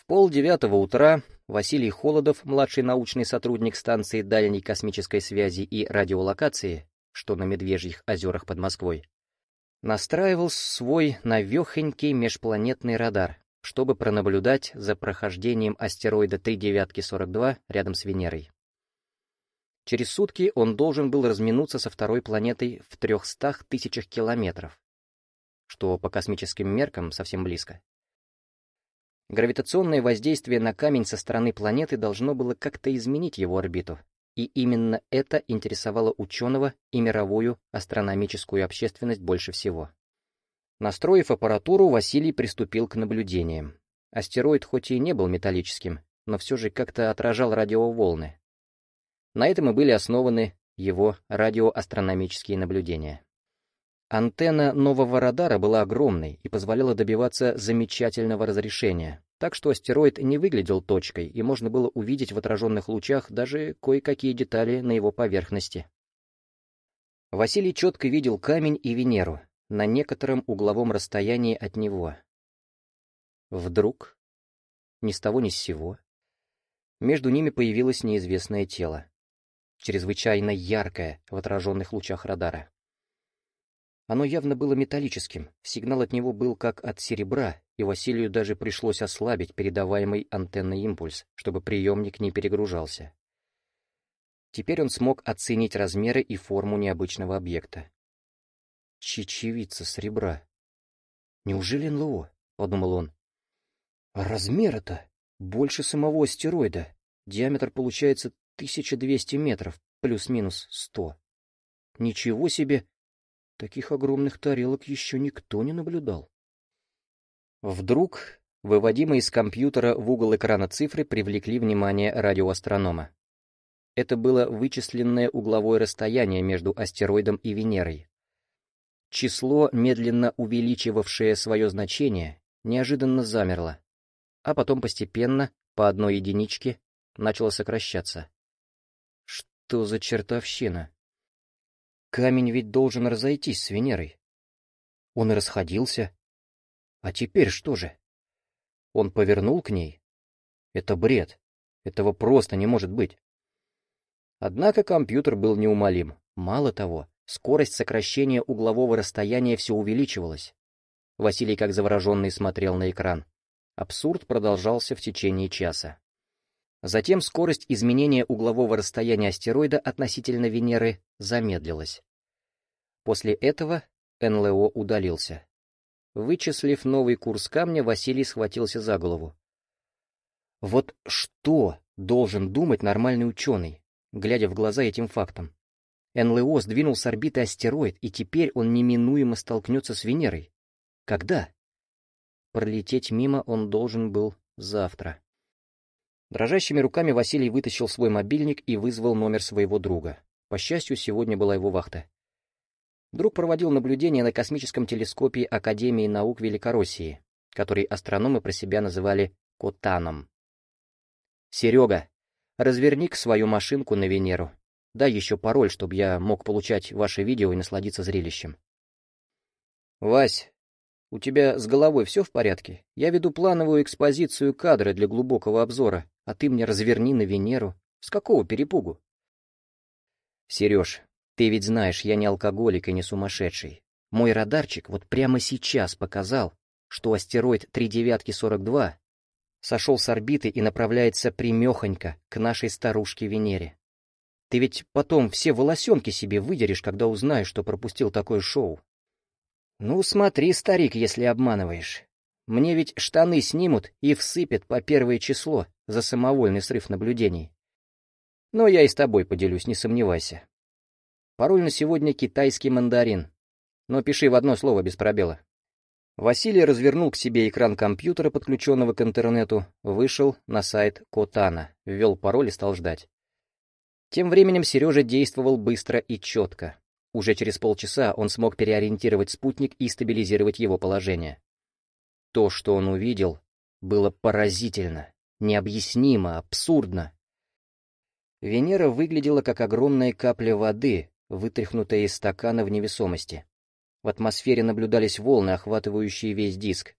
В полдевятого утра Василий Холодов, младший научный сотрудник станции дальней космической связи и радиолокации, что на Медвежьих озерах под Москвой, настраивал свой навехонький межпланетный радар, чтобы пронаблюдать за прохождением астероида 3942 рядом с Венерой. Через сутки он должен был разминуться со второй планетой в 300 тысячах километров, что по космическим меркам совсем близко. Гравитационное воздействие на камень со стороны планеты должно было как-то изменить его орбиту, и именно это интересовало ученого и мировую астрономическую общественность больше всего. Настроив аппаратуру, Василий приступил к наблюдениям. Астероид хоть и не был металлическим, но все же как-то отражал радиоволны. На этом и были основаны его радиоастрономические наблюдения. Антенна нового радара была огромной и позволяла добиваться замечательного разрешения, так что астероид не выглядел точкой, и можно было увидеть в отраженных лучах даже кое-какие детали на его поверхности. Василий четко видел камень и Венеру на некотором угловом расстоянии от него. Вдруг, ни с того ни с сего, между ними появилось неизвестное тело, чрезвычайно яркое в отраженных лучах радара. Оно явно было металлическим, сигнал от него был как от серебра, и Василию даже пришлось ослабить передаваемый антенный импульс, чтобы приемник не перегружался. Теперь он смог оценить размеры и форму необычного объекта. Чечевица серебра. Неужели НЛО? — подумал он. А размер-то больше самого астероида. Диаметр получается 1200 метров, плюс-минус 100. Ничего себе, Таких огромных тарелок еще никто не наблюдал. Вдруг, выводимые из компьютера в угол экрана цифры привлекли внимание радиоастронома. Это было вычисленное угловое расстояние между астероидом и Венерой. Число, медленно увеличивавшее свое значение, неожиданно замерло, а потом постепенно, по одной единичке, начало сокращаться. Что за чертовщина? Камень ведь должен разойтись с Венерой. Он и расходился. А теперь что же? Он повернул к ней? Это бред. Этого просто не может быть. Однако компьютер был неумолим. Мало того, скорость сокращения углового расстояния все увеличивалась. Василий как завороженный смотрел на экран. Абсурд продолжался в течение часа. Затем скорость изменения углового расстояния астероида относительно Венеры замедлилась. После этого НЛО удалился. Вычислив новый курс камня, Василий схватился за голову. Вот что должен думать нормальный ученый, глядя в глаза этим фактам? НЛО сдвинул с орбиты астероид, и теперь он неминуемо столкнется с Венерой. Когда? Пролететь мимо он должен был завтра. Дрожащими руками Василий вытащил свой мобильник и вызвал номер своего друга. По счастью, сегодня была его вахта. Друг проводил наблюдения на космическом телескопе Академии наук Великороссии, который астрономы про себя называли Котаном. «Серега, разверни-ка свою машинку на Венеру. Дай еще пароль, чтобы я мог получать ваши видео и насладиться зрелищем». «Вась, у тебя с головой все в порядке? Я веду плановую экспозицию кадра для глубокого обзора, а ты мне разверни на Венеру. С какого перепугу? Сереж, ты ведь знаешь, я не алкоголик и не сумасшедший. Мой радарчик вот прямо сейчас показал, что астероид 3942 сошел с орбиты и направляется примехонько к нашей старушке Венере. Ты ведь потом все волосенки себе выдерешь, когда узнаешь, что пропустил такое шоу. «Ну, смотри, старик, если обманываешь. Мне ведь штаны снимут и всыпят по первое число за самовольный срыв наблюдений. Но я и с тобой поделюсь, не сомневайся. Пароль на сегодня китайский мандарин. Но пиши в одно слово без пробела». Василий развернул к себе экран компьютера, подключенного к интернету, вышел на сайт Котана, ввел пароль и стал ждать. Тем временем Сережа действовал быстро и четко. Уже через полчаса он смог переориентировать спутник и стабилизировать его положение. То, что он увидел, было поразительно, необъяснимо, абсурдно. Венера выглядела как огромная капля воды, вытряхнутая из стакана в невесомости. В атмосфере наблюдались волны, охватывающие весь диск.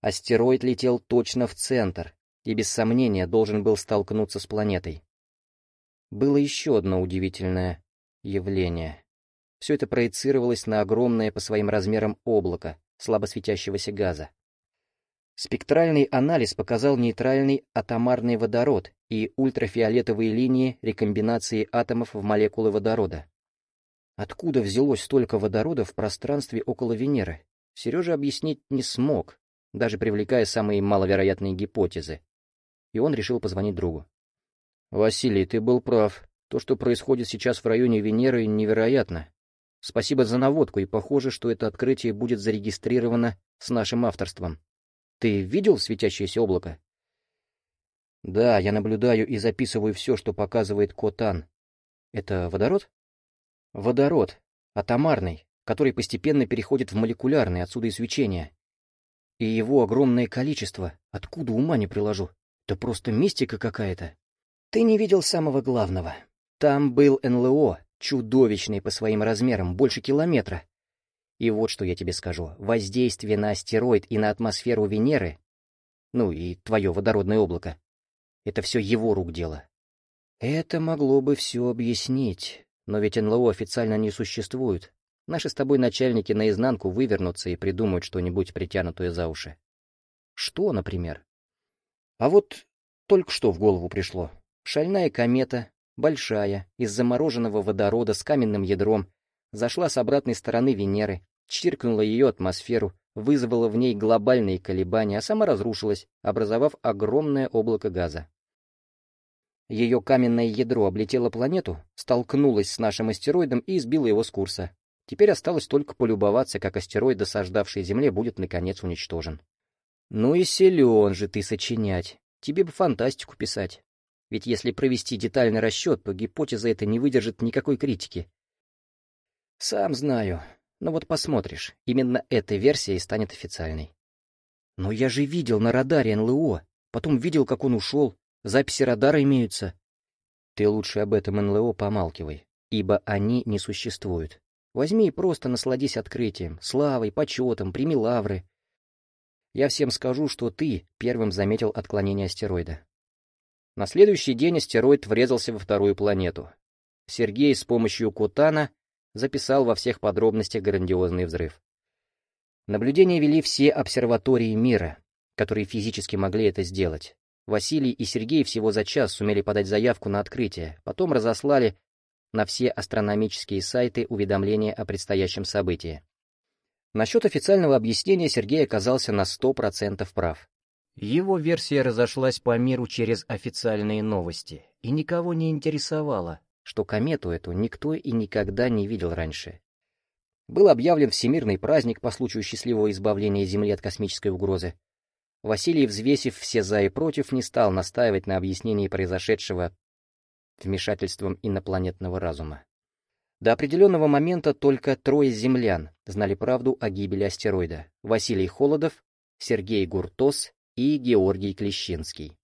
Астероид летел точно в центр и без сомнения должен был столкнуться с планетой. Было еще одно удивительное явление. Все это проецировалось на огромное по своим размерам облако слабо светящегося газа. Спектральный анализ показал нейтральный атомарный водород и ультрафиолетовые линии рекомбинации атомов в молекулы водорода. Откуда взялось столько водорода в пространстве около Венеры, Сережа объяснить не смог, даже привлекая самые маловероятные гипотезы. И он решил позвонить другу. «Василий, ты был прав. То, что происходит сейчас в районе Венеры, невероятно. Спасибо за наводку, и похоже, что это открытие будет зарегистрировано с нашим авторством. Ты видел светящееся облако? Да, я наблюдаю и записываю все, что показывает Котан. Это водород? Водород, атомарный, который постепенно переходит в молекулярный, отсюда и свечение. И его огромное количество, откуда ума не приложу. Это просто мистика какая-то. Ты не видел самого главного. Там был НЛО, чудовищный по своим размерам, больше километра. И вот что я тебе скажу. Воздействие на астероид и на атмосферу Венеры, ну и твое водородное облако, это все его рук дело. Это могло бы все объяснить, но ведь НЛО официально не существует. Наши с тобой начальники наизнанку вывернутся и придумают что-нибудь притянутое за уши. Что, например? А вот только что в голову пришло. Шальная комета, большая, из замороженного водорода с каменным ядром, зашла с обратной стороны Венеры, чиркнула ее атмосферу, вызвала в ней глобальные колебания, а сама разрушилась, образовав огромное облако газа. Ее каменное ядро облетело планету, столкнулось с нашим астероидом и сбило его с курса. Теперь осталось только полюбоваться, как астероид, досаждавший Земле, будет наконец уничтожен. Ну и силен же ты сочинять. Тебе бы фантастику писать. Ведь если провести детальный расчет, то гипотеза эта не выдержит никакой критики. Сам знаю. Но вот посмотришь, именно эта версия и станет официальной. Но я же видел на радаре НЛО, потом видел, как он ушел, записи радара имеются. Ты лучше об этом НЛО помалкивай, ибо они не существуют. Возьми и просто насладись открытием, славой, почетом, прими лавры. Я всем скажу, что ты первым заметил отклонение астероида. На следующий день астероид врезался во вторую планету. Сергей с помощью Кутана записал во всех подробностях грандиозный взрыв. Наблюдения вели все обсерватории мира, которые физически могли это сделать. Василий и Сергей всего за час сумели подать заявку на открытие, потом разослали на все астрономические сайты уведомления о предстоящем событии. Насчет официального объяснения Сергей оказался на 100% прав. Его версия разошлась по миру через официальные новости и никого не интересовала, что комету эту никто и никогда не видел раньше. Был объявлен всемирный праздник по случаю счастливого избавления Земли от космической угрозы. Василий, взвесив все за и против, не стал настаивать на объяснении произошедшего вмешательством инопланетного разума. До определенного момента только трое землян знали правду о гибели астероида — Василий Холодов, Сергей Гуртос и Георгий Клещинский.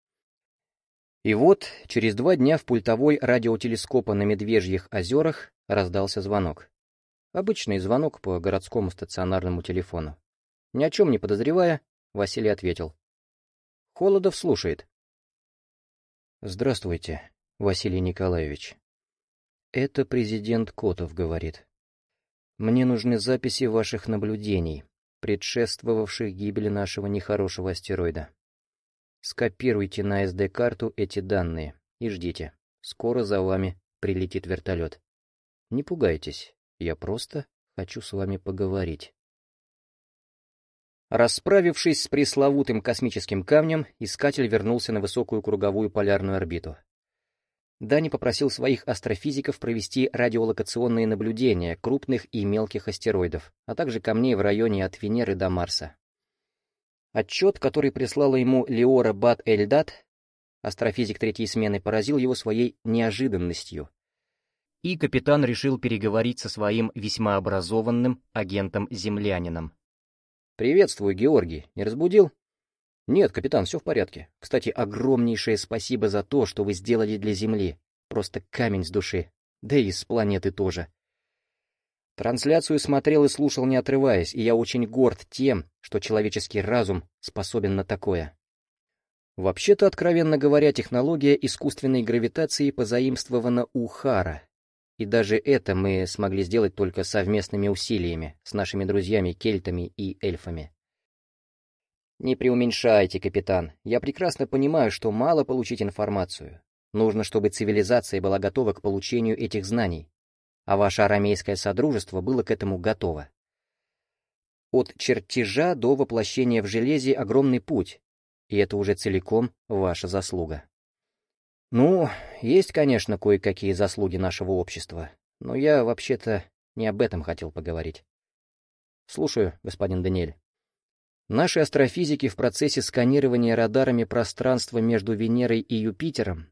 И вот, через два дня в пультовой радиотелескопа на Медвежьих озерах раздался звонок. Обычный звонок по городскому стационарному телефону. Ни о чем не подозревая, Василий ответил. Холодов слушает. «Здравствуйте, Василий Николаевич. Это президент Котов говорит. Мне нужны записи ваших наблюдений, предшествовавших гибели нашего нехорошего астероида. Скопируйте на SD-карту эти данные и ждите. Скоро за вами прилетит вертолет. Не пугайтесь, я просто хочу с вами поговорить. Расправившись с пресловутым космическим камнем, искатель вернулся на высокую круговую полярную орбиту. Дани попросил своих астрофизиков провести радиолокационные наблюдения крупных и мелких астероидов, а также камней в районе от Венеры до Марса. Отчет, который прислала ему Леора Бат-Эльдат, астрофизик третьей смены, поразил его своей неожиданностью. И капитан решил переговорить со своим весьма образованным агентом-землянином. «Приветствую, Георгий. Не разбудил?» «Нет, капитан, все в порядке. Кстати, огромнейшее спасибо за то, что вы сделали для Земли. Просто камень с души. Да и с планеты тоже. Трансляцию смотрел и слушал не отрываясь, и я очень горд тем, что человеческий разум способен на такое. Вообще-то, откровенно говоря, технология искусственной гравитации позаимствована у Хара, и даже это мы смогли сделать только совместными усилиями с нашими друзьями-кельтами и эльфами. Не преуменьшайте, капитан. Я прекрасно понимаю, что мало получить информацию. Нужно, чтобы цивилизация была готова к получению этих знаний, а ваше арамейское содружество было к этому готово. От чертежа до воплощения в железе огромный путь, и это уже целиком ваша заслуга. Ну, есть, конечно, кое-какие заслуги нашего общества, но я вообще-то не об этом хотел поговорить. Слушаю, господин Даниэль. Наши астрофизики в процессе сканирования радарами пространства между Венерой и Юпитером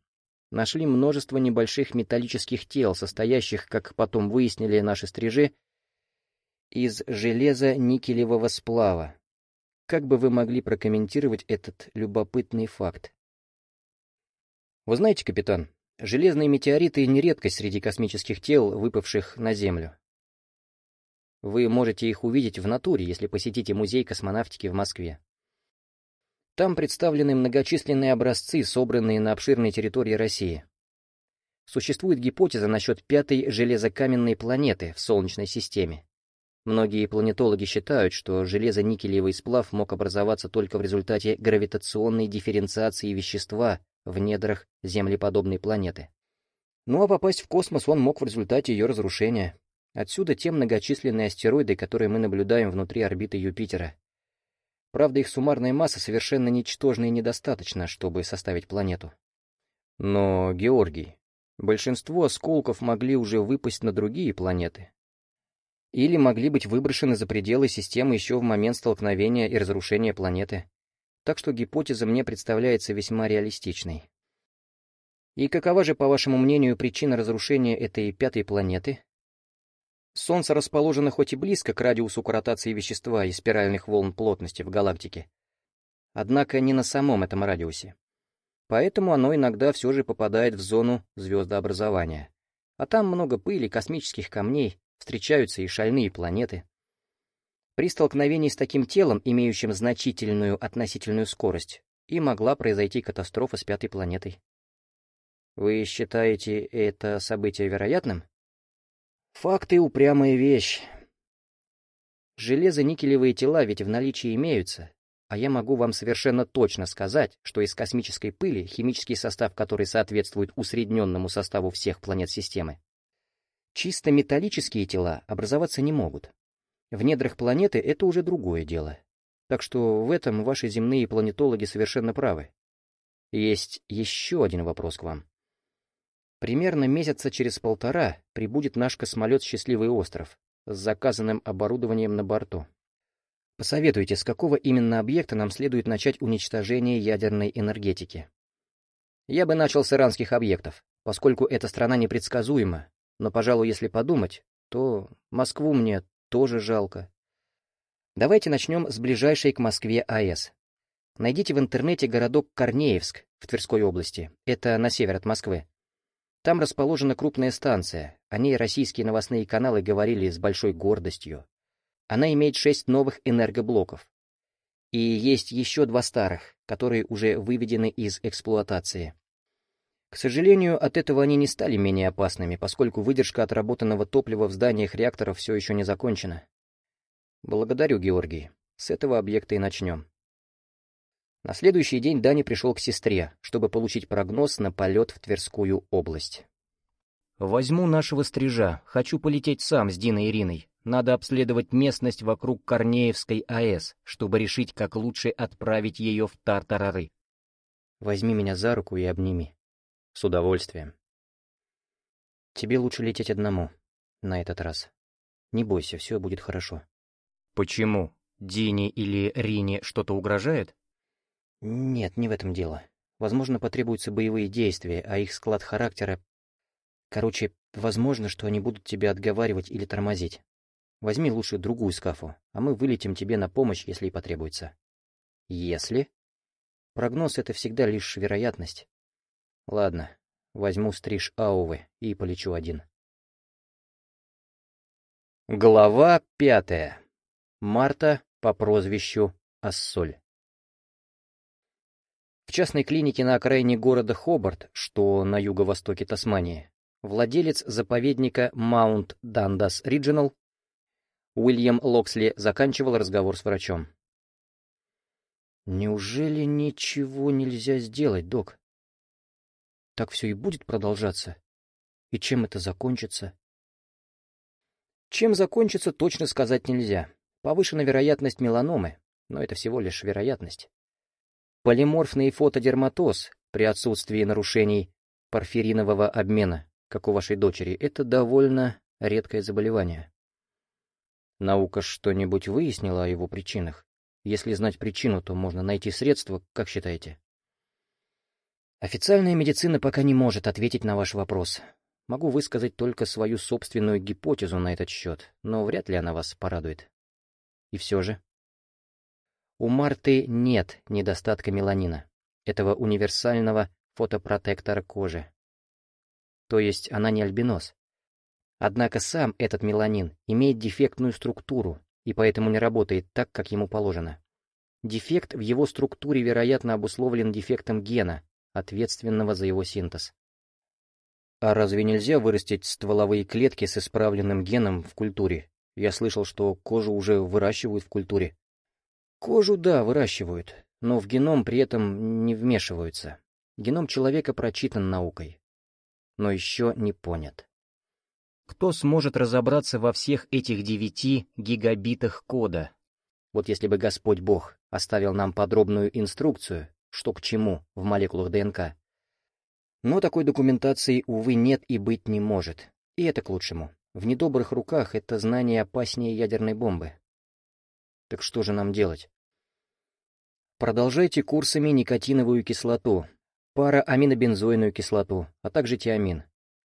нашли множество небольших металлических тел, состоящих, как потом выяснили наши стрижи, из железа никелевого сплава. Как бы вы могли прокомментировать этот любопытный факт? Вы знаете, капитан, железные метеориты не редкость среди космических тел, выпавших на Землю. Вы можете их увидеть в натуре, если посетите музей космонавтики в Москве. Там представлены многочисленные образцы, собранные на обширной территории России. Существует гипотеза насчет пятой железокаменной планеты в Солнечной системе. Многие планетологи считают, что железо-никелевый сплав мог образоваться только в результате гравитационной дифференциации вещества в недрах землеподобной планеты. Ну а попасть в космос он мог в результате ее разрушения. Отсюда те многочисленные астероиды, которые мы наблюдаем внутри орбиты Юпитера. Правда, их суммарная масса совершенно ничтожна и недостаточна, чтобы составить планету. Но, Георгий, большинство осколков могли уже выпасть на другие планеты. Или могли быть выброшены за пределы системы еще в момент столкновения и разрушения планеты так что гипотеза мне представляется весьма реалистичной. И какова же, по вашему мнению, причина разрушения этой пятой планеты? Солнце расположено хоть и близко к радиусу корротации вещества и спиральных волн плотности в галактике, однако не на самом этом радиусе. Поэтому оно иногда все же попадает в зону звездообразования. А там много пыли, космических камней, встречаются и шальные планеты. При столкновении с таким телом, имеющим значительную относительную скорость, и могла произойти катастрофа с пятой планетой. Вы считаете это событие вероятным? Факты — упрямая вещь. Железо-никелевые тела ведь в наличии имеются, а я могу вам совершенно точно сказать, что из космической пыли, химический состав которой соответствует усредненному составу всех планет системы, чисто металлические тела образоваться не могут. В недрах планеты это уже другое дело. Так что в этом ваши земные планетологи совершенно правы. Есть еще один вопрос к вам. Примерно месяца через полтора прибудет наш космолет «Счастливый остров» с заказанным оборудованием на борту. Посоветуйте, с какого именно объекта нам следует начать уничтожение ядерной энергетики. Я бы начал с иранских объектов, поскольку эта страна непредсказуема, но, пожалуй, если подумать, то Москву мне тоже жалко. Давайте начнем с ближайшей к Москве АЭС. Найдите в интернете городок Корнеевск в Тверской области. Это на север от Москвы. Там расположена крупная станция. О ней российские новостные каналы говорили с большой гордостью. Она имеет шесть новых энергоблоков. И есть еще два старых, которые уже выведены из эксплуатации. К сожалению, от этого они не стали менее опасными, поскольку выдержка отработанного топлива в зданиях реакторов все еще не закончена. Благодарю, Георгий. С этого объекта и начнем. На следующий день Дани пришел к сестре, чтобы получить прогноз на полет в Тверскую область. «Возьму нашего стрижа. Хочу полететь сам с Диной Ириной. Надо обследовать местность вокруг Корнеевской АЭС, чтобы решить, как лучше отправить ее в Тартарары. Возьми меня за руку и обними. С удовольствием. Тебе лучше лететь одному. На этот раз. Не бойся, все будет хорошо. Почему? Дине или Рине что-то угрожает? Нет, не в этом дело. Возможно, потребуются боевые действия, а их склад характера... Короче, возможно, что они будут тебя отговаривать или тормозить. Возьми лучше другую скафу, а мы вылетим тебе на помощь, если и потребуется. Если? Прогноз — это всегда лишь вероятность. Ладно, возьму стриж Аувы и полечу один. Глава пятая. Марта по прозвищу Ассоль. В частной клинике на окраине города Хобарт, что на юго-востоке Тасмании, владелец заповедника Маунт Дандас Риджинал Уильям Локсли заканчивал разговор с врачом. «Неужели ничего нельзя сделать, док? Так все и будет продолжаться? И чем это закончится?» Чем закончится, точно сказать нельзя. Повышена вероятность меланомы, но это всего лишь вероятность. Полиморфный фотодерматоз при отсутствии нарушений порфиринового обмена, как у вашей дочери, это довольно редкое заболевание. Наука что-нибудь выяснила о его причинах? Если знать причину, то можно найти средства, как считаете? Официальная медицина пока не может ответить на ваш вопрос. Могу высказать только свою собственную гипотезу на этот счет, но вряд ли она вас порадует. И все же. У Марты нет недостатка меланина, этого универсального фотопротектора кожи. То есть она не альбинос. Однако сам этот меланин имеет дефектную структуру и поэтому не работает так, как ему положено. Дефект в его структуре, вероятно, обусловлен дефектом гена, ответственного за его синтез. А разве нельзя вырастить стволовые клетки с исправленным геном в культуре? Я слышал, что кожу уже выращивают в культуре. Кожу, да, выращивают, но в геном при этом не вмешиваются. Геном человека прочитан наукой, но еще не понят. Кто сможет разобраться во всех этих девяти гигабитах кода? Вот если бы Господь Бог оставил нам подробную инструкцию, что к чему в молекулах ДНК, но такой документации, увы, нет и быть не может. И это к лучшему. В недобрых руках это знание опаснее ядерной бомбы. Так что же нам делать? Продолжайте курсами никотиновую кислоту, парааминобензойную кислоту, а также тиамин,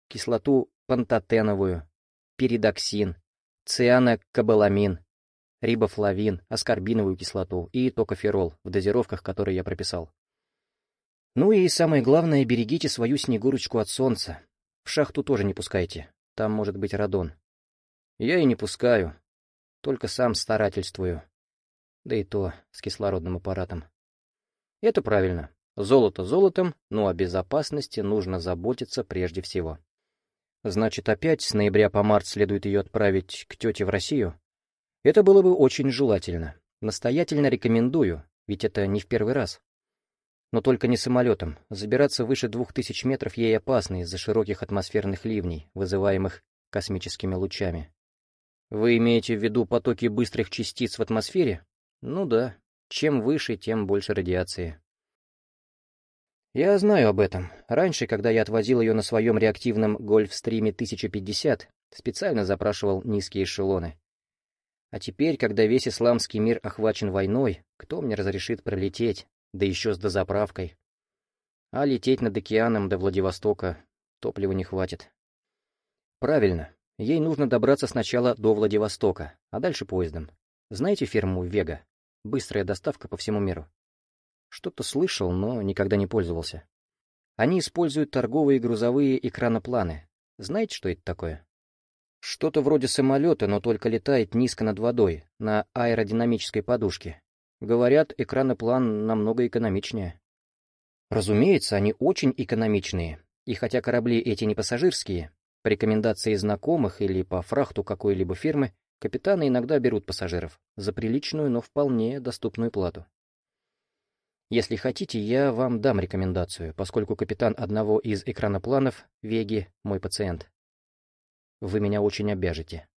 кислоту пантотеновую, перидоксин, цианокобаламин, рибофлавин, аскорбиновую кислоту и токоферол в дозировках, которые я прописал. Ну и самое главное, берегите свою снегурочку от солнца. В шахту тоже не пускайте, там может быть радон. Я и не пускаю, только сам старательствую. Да и то с кислородным аппаратом. Это правильно. Золото золотом, но о безопасности нужно заботиться прежде всего. Значит, опять с ноября по март следует ее отправить к тете в Россию? Это было бы очень желательно. Настоятельно рекомендую, ведь это не в первый раз. Но только не самолетом. Забираться выше двух тысяч метров ей опасно из-за широких атмосферных ливней, вызываемых космическими лучами. Вы имеете в виду потоки быстрых частиц в атмосфере? Ну да. Чем выше, тем больше радиации. Я знаю об этом. Раньше, когда я отвозил ее на своем реактивном Гольфстриме 1050, специально запрашивал низкие эшелоны. А теперь, когда весь исламский мир охвачен войной, кто мне разрешит пролететь, да еще с дозаправкой. А лететь над океаном до Владивостока топлива не хватит. Правильно, ей нужно добраться сначала до Владивостока, а дальше поездом. Знаете фирму «Вега»? Быстрая доставка по всему миру. Что-то слышал, но никогда не пользовался. Они используют торговые грузовые экранопланы. Знаете, что это такое? Что-то вроде самолета, но только летает низко над водой, на аэродинамической подушке. Говорят, экраноплан намного экономичнее. Разумеется, они очень экономичные, и хотя корабли эти не пассажирские, по рекомендации знакомых или по фрахту какой-либо фирмы, капитаны иногда берут пассажиров за приличную, но вполне доступную плату. Если хотите, я вам дам рекомендацию, поскольку капитан одного из экранопланов, Веги, мой пациент. Вы меня очень обяжете.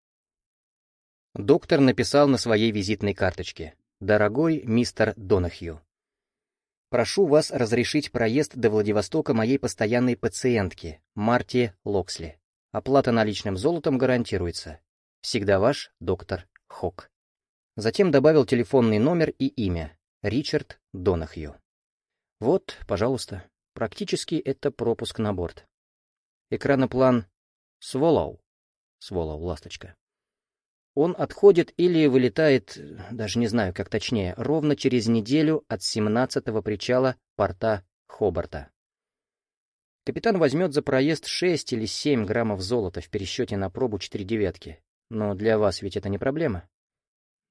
Доктор написал на своей визитной карточке. Дорогой мистер Донахью, прошу вас разрешить проезд до Владивостока моей постоянной пациентки, Марте Локсли. Оплата наличным золотом гарантируется. Всегда ваш доктор Хок. Затем добавил телефонный номер и имя. Ричард Донахью. Вот, пожалуйста, практически это пропуск на борт. Экраноплан Сволоу. Сволоу, ласточка. Он отходит или вылетает, даже не знаю, как точнее, ровно через неделю от 17-го причала порта Хобарта. Капитан возьмет за проезд 6 или 7 граммов золота в пересчете на пробу 4 девятки, Но для вас ведь это не проблема.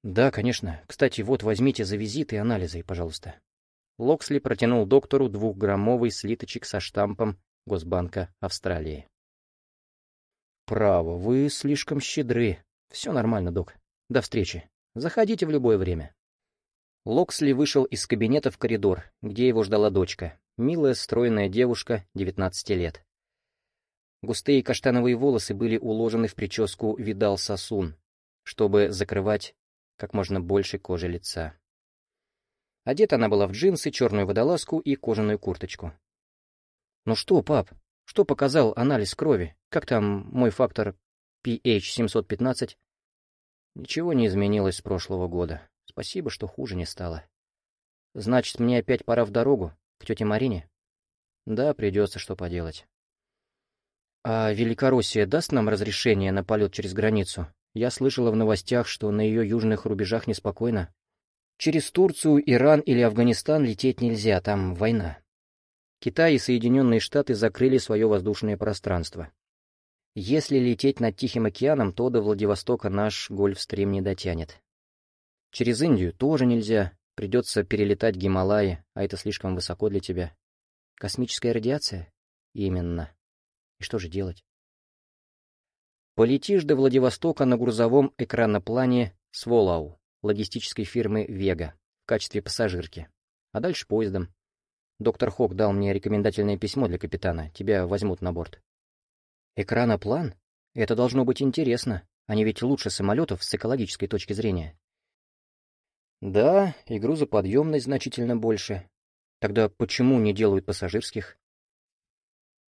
Да, конечно. Кстати, вот возьмите за визиты и анализы, пожалуйста. Локсли протянул доктору двухграммовый слиточек со штампом Госбанка Австралии. «Право, вы слишком щедры. Все нормально, док. До встречи. Заходите в любое время». Локсли вышел из кабинета в коридор, где его ждала дочка, милая стройная девушка, 19 лет. Густые каштановые волосы были уложены в прическу «Видал сосун», чтобы закрывать как можно больше кожи лица. Одета она была в джинсы, черную водолазку и кожаную курточку. «Ну что, пап, что показал анализ крови? Как там мой фактор pH-715?» «Ничего не изменилось с прошлого года. Спасибо, что хуже не стало. Значит, мне опять пора в дорогу, к тете Марине? Да, придется что поделать. А Великороссия даст нам разрешение на полет через границу? Я слышала в новостях, что на ее южных рубежах неспокойно. Через Турцию, Иран или Афганистан лететь нельзя, там война. Китай и Соединенные Штаты закрыли свое воздушное пространство. Если лететь над Тихим океаном, то до Владивостока наш Гольфстрим не дотянет. Через Индию тоже нельзя, придется перелетать Гималаи, а это слишком высоко для тебя. Космическая радиация? Именно. Что же делать? Полетишь до Владивостока на грузовом экраноплане Сволау, логистической фирмы «Вега», в качестве пассажирки, а дальше поездом. Доктор Хок дал мне рекомендательное письмо для капитана, тебя возьмут на борт. Экраноплан? Это должно быть интересно, они ведь лучше самолетов с экологической точки зрения. Да, и грузоподъемность значительно больше. Тогда почему не делают пассажирских?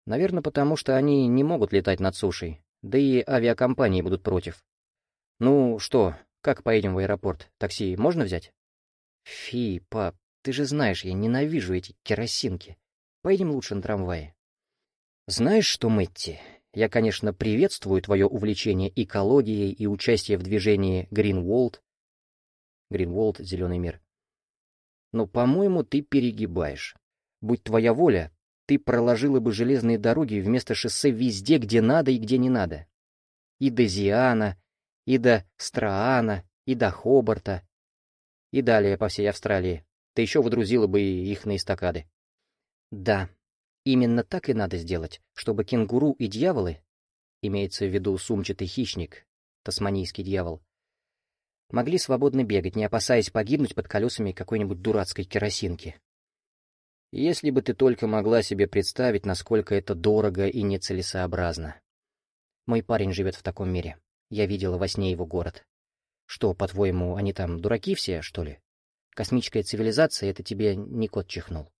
Наверное, потому что они не могут летать над сушей, да и авиакомпании будут против. Ну что, как поедем в аэропорт? Такси можно взять? Фи, пап, ты же знаешь, я ненавижу эти керосинки. Поедем лучше на трамвае. Знаешь что, Мэтти, я, конечно, приветствую твое увлечение экологией и участие в движении Greenwald, Гринволд, Зеленый мир. Но, по-моему, ты перегибаешь. Будь твоя воля, ты проложила бы железные дороги вместо шоссе везде, где надо и где не надо. И до Зиана, и до Страана, и до Хобарта, и далее по всей Австралии. Ты еще выдрузила бы их на эстакады. Да, именно так и надо сделать, чтобы кенгуру и дьяволы, имеется в виду сумчатый хищник, тасманийский дьявол, могли свободно бегать, не опасаясь погибнуть под колесами какой-нибудь дурацкой керосинки. Если бы ты только могла себе представить, насколько это дорого и нецелесообразно. Мой парень живет в таком мире. Я видела во сне его город. Что, по-твоему, они там дураки все, что ли? Космическая цивилизация — это тебе не кот чихнул.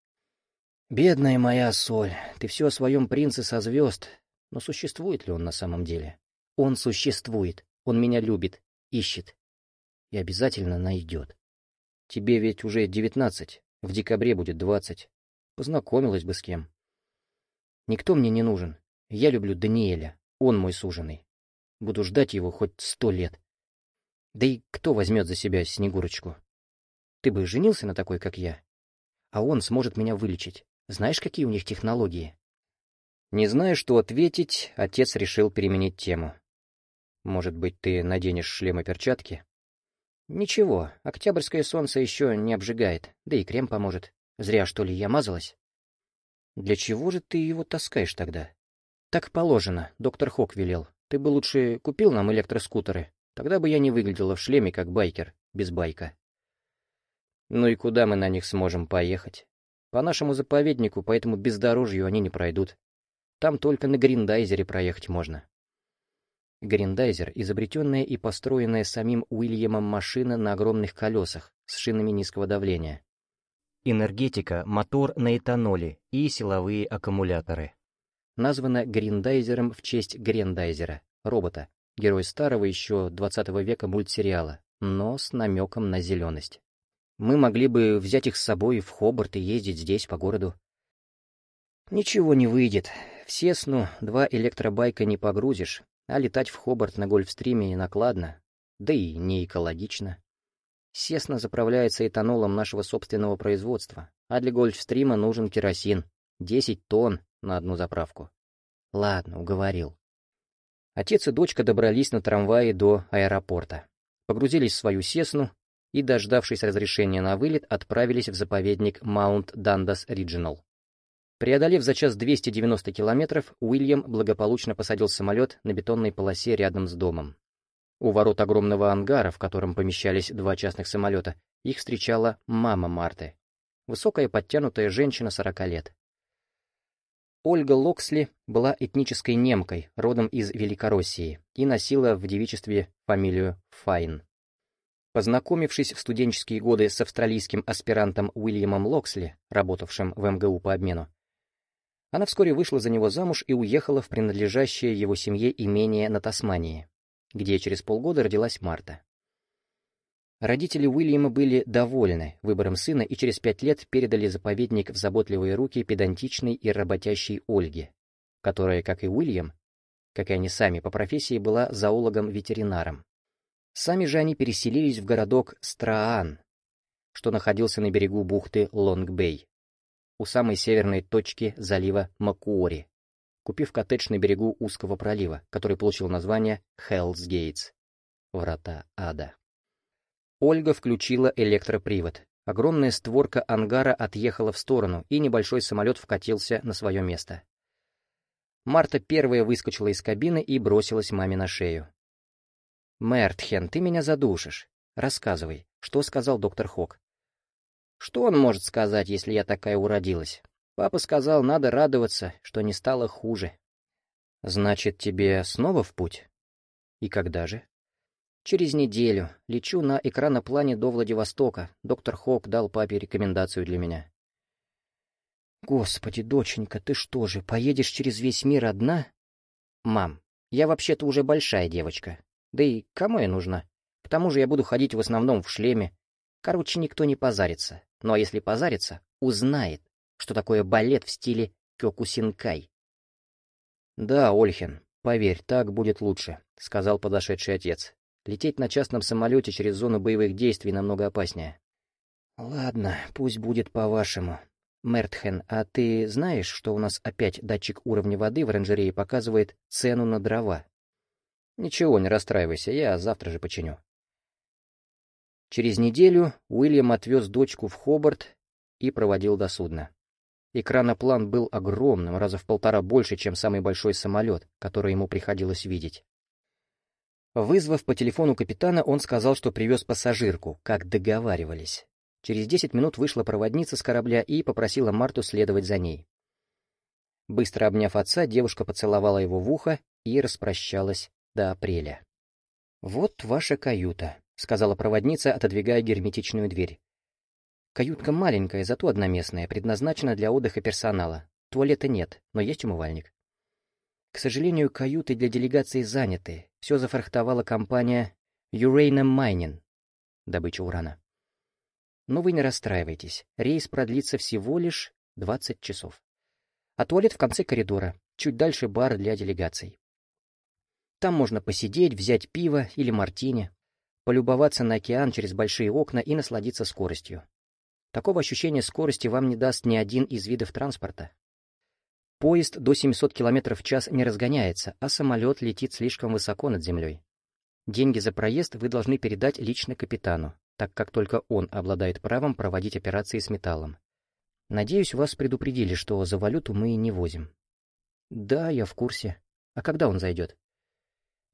Бедная моя соль, ты все о своем принце со звезд. Но существует ли он на самом деле? Он существует. Он меня любит, ищет и обязательно найдет. Тебе ведь уже девятнадцать, в декабре будет двадцать. Познакомилась бы с кем. Никто мне не нужен. Я люблю Даниэля, он мой суженый. Буду ждать его хоть сто лет. Да и кто возьмет за себя Снегурочку? Ты бы женился на такой, как я? А он сможет меня вылечить. Знаешь, какие у них технологии? Не зная, что ответить, отец решил переменить тему. Может быть, ты наденешь шлем и перчатки? «Ничего, октябрьское солнце еще не обжигает, да и крем поможет. Зря, что ли, я мазалась?» «Для чего же ты его таскаешь тогда?» «Так положено, доктор Хок велел. Ты бы лучше купил нам электроскутеры, тогда бы я не выглядела в шлеме, как байкер, без байка». «Ну и куда мы на них сможем поехать? По нашему заповеднику, по этому бездорожью они не пройдут. Там только на Гриндайзере проехать можно». Гриндайзер — изобретенная и построенная самим Уильямом машина на огромных колесах с шинами низкого давления. Энергетика, мотор на этаноле и силовые аккумуляторы. Названа Гриндайзером в честь Грендайзера, робота, герой старого еще 20 века мультсериала, но с намеком на зеленость. Мы могли бы взять их с собой в Хобарт и ездить здесь по городу. Ничего не выйдет. В Сесну два электробайка не погрузишь, а летать в Хобарт на Гольфстриме накладно, да и не экологично. Сесно заправляется этанолом нашего собственного производства, а для Гольфстрима нужен керосин. 10 тонн на одну заправку. Ладно, уговорил. Отец и дочка добрались на трамвае до аэропорта, погрузились в свою Сесну и, дождавшись разрешения на вылет, отправились в заповедник Маунт Дандас Риджинал. Преодолев за час 290 километров, Уильям благополучно посадил самолет на бетонной полосе рядом с домом. У ворот огромного ангара, в котором помещались два частных самолета, их встречала мама Марты, высокая подтянутая женщина 40 лет. Ольга Локсли была этнической немкой, родом из Великороссии, и носила в девичестве фамилию Файн. Познакомившись в студенческие годы с австралийским аспирантом Уильямом Локсли, работавшим в МГУ по обмену, она вскоре вышла за него замуж и уехала в принадлежащее его семье имение на Тасмании, где через полгода родилась Марта. Родители Уильяма были довольны выбором сына и через пять лет передали заповедник в заботливые руки педантичной и работящей Ольге, которая, как и Уильям, как и они сами по профессии, была зоологом-ветеринаром. Сами же они переселились в городок Страан, что находился на берегу бухты Лонг-Бэй, у самой северной точки залива Макуори, купив коттедж на берегу узкого пролива, который получил название Hell's Gates — Врата Ада. Ольга включила электропривод. Огромная створка ангара отъехала в сторону, и небольшой самолет вкатился на свое место. Марта первая выскочила из кабины и бросилась маме на шею. «Мертхен, ты меня задушишь. Рассказывай, что сказал доктор Хок?» «Что он может сказать, если я такая уродилась? Папа сказал, надо радоваться, что не стало хуже». «Значит, тебе снова в путь? И когда же?» Через неделю. Лечу на экраноплане до Владивостока. Доктор Хок дал папе рекомендацию для меня. Господи, доченька, ты что же, поедешь через весь мир одна? Мам, я вообще-то уже большая девочка. Да и кому я нужна? К тому же я буду ходить в основном в шлеме. Короче, никто не позарится. Ну а если позарится, узнает, что такое балет в стиле кёкусинкай. Да, Ольхин, поверь, так будет лучше, сказал подошедший отец. Лететь на частном самолете через зону боевых действий намного опаснее. Ладно, пусть будет по-вашему. Мертхен, а ты знаешь, что у нас опять датчик уровня воды в оранжерее показывает цену на дрова? Ничего, не расстраивайся, я завтра же починю. Через неделю Уильям отвез дочку в Хобарт и проводил до судна. Экраноплан был огромным, раза в полтора больше, чем самый большой самолет, который ему приходилось видеть. Вызвав по телефону капитана, он сказал, что привез пассажирку, как договаривались. Через десять минут вышла проводница с корабля и попросила Марту следовать за ней. Быстро обняв отца, девушка поцеловала его в ухо и распрощалась до апреля. «Вот ваша каюта», — сказала проводница, отодвигая герметичную дверь. «Каютка маленькая, зато одноместная, предназначена для отдыха персонала. Туалета нет, но есть умывальник. К сожалению, каюты для делегации заняты. Все зафрахтовала компания Uranium Mining, добыча урана. Но вы не расстраивайтесь, рейс продлится всего лишь 20 часов. А туалет в конце коридора, чуть дальше бар для делегаций. Там можно посидеть, взять пиво или мартини, полюбоваться на океан через большие окна и насладиться скоростью. Такого ощущения скорости вам не даст ни один из видов транспорта. Поезд до 700 км в час не разгоняется, а самолет летит слишком высоко над землей. Деньги за проезд вы должны передать лично капитану, так как только он обладает правом проводить операции с металлом. Надеюсь, вас предупредили, что за валюту мы не возим. Да, я в курсе. А когда он зайдет?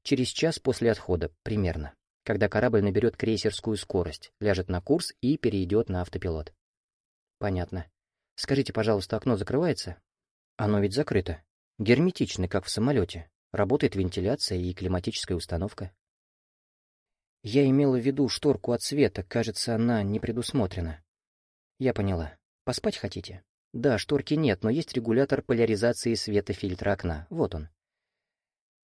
Через час после отхода, примерно, когда корабль наберет крейсерскую скорость, ляжет на курс и перейдет на автопилот. Понятно. Скажите, пожалуйста, окно закрывается? Оно ведь закрыто. Герметично, как в самолете. Работает вентиляция и климатическая установка. Я имела в виду шторку от света, кажется, она не предусмотрена. Я поняла. Поспать хотите? Да, шторки нет, но есть регулятор поляризации света фильтра окна. Вот он.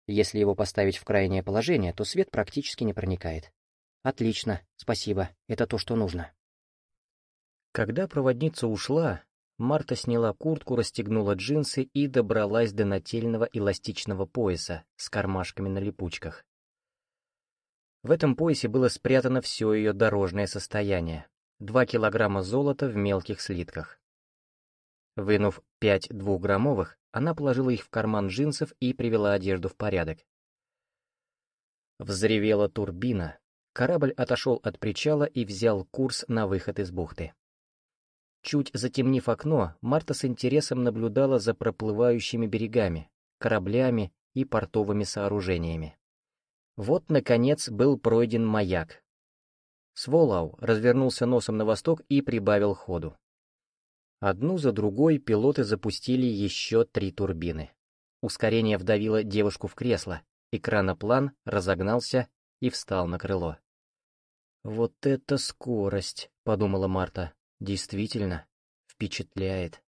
Если его поставить в крайнее положение, то свет практически не проникает. Отлично, спасибо, это то, что нужно. Когда проводница ушла, Марта сняла куртку, расстегнула джинсы и добралась до нательного эластичного пояса с кармашками на липучках. В этом поясе было спрятано все ее дорожное состояние. Два килограмма золота в мелких слитках. Вынув пять двухграммовых, она положила их в карман джинсов и привела одежду в порядок. Взревела турбина. Корабль отошел от причала и взял курс на выход из бухты. Чуть затемнив окно, Марта с интересом наблюдала за проплывающими берегами, кораблями и портовыми сооружениями. Вот, наконец, был пройден маяк. Сволау развернулся носом на восток и прибавил ходу. Одну за другой пилоты запустили еще три турбины. Ускорение вдавило девушку в кресло, экраноплан разогнался и встал на крыло. «Вот это скорость!» — подумала Марта. «Действительно, впечатляет».